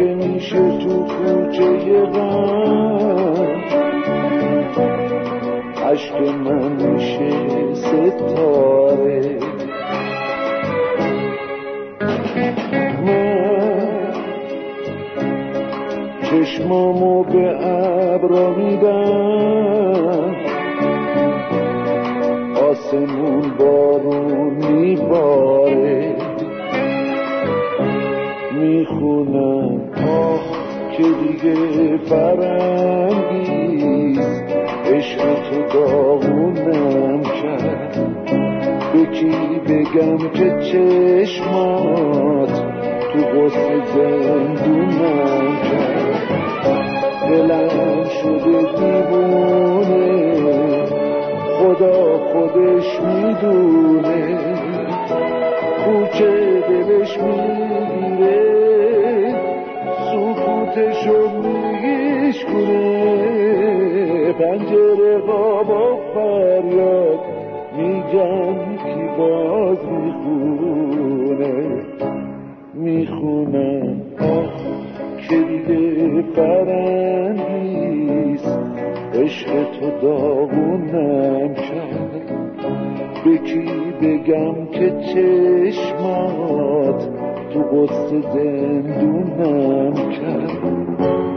همیشه تو کوچه غم عشق من میشه ستاره. چشمامو به ابرا میدم آسمون بارون میباره که دیگه فرنگیست. عشق تو داغونم کرد. به کی بگم که چشمات تو غصه زندونم کرد. دلم شده دیوونه. خدا خودش می‌دونه. کوچه دلش می‌گیره. سکوتشو میگیش کنه. پنجره بابا فریاد میگن کی باز می‌خونه. می‌خونم. آه دیگه فرنگیست عشق تو داغونم کرد به کی بگم که چشمات تو قصه زندونم کرد.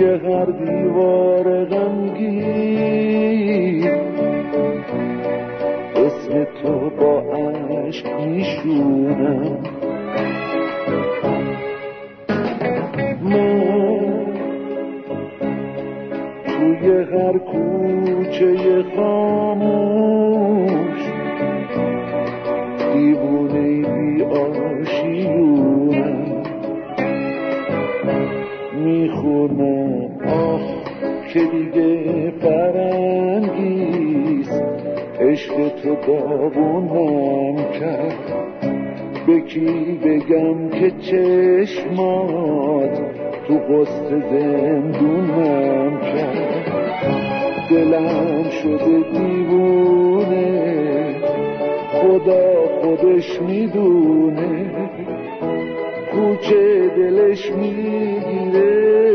توی هر دیوار غمگی اسم تو با عشق میشونم. من توی هر کوچه خاموش می‌خونم آه که دیگه فرنگیست. عشق تو داغونم کرد. به کی بگم که چشمات تو قصد زندونم کرد. دلم شده دیوونه. خدا خودش می‌دونه. کوچه دلش می‌گیره.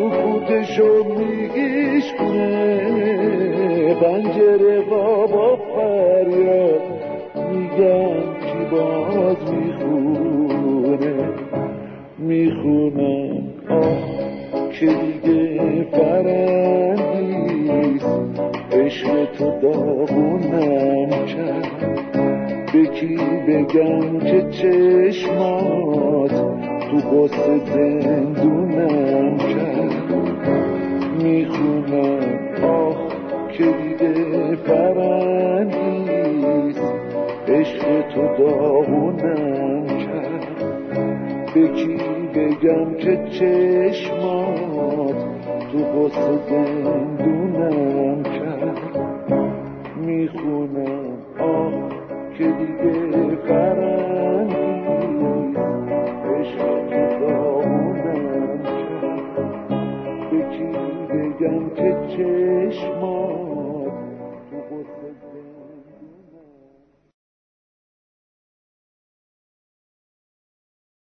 سکوتشو میگیش کنه. پنجره بابا فریاد میگم کی باز می‌خونه. می‌خونم آه که دیگه فرنگیست عشق تو داغونم کرد. به کی بگم که چشمات تو قصه زندونم عشق تو داغونم کرد. به کی بگم که چشمات تو قصه زندونم کرد. می‌خونم آه که دیگه فرنگیست عشق تو داغونم کرد. به کی بگم که چشمات تو قصه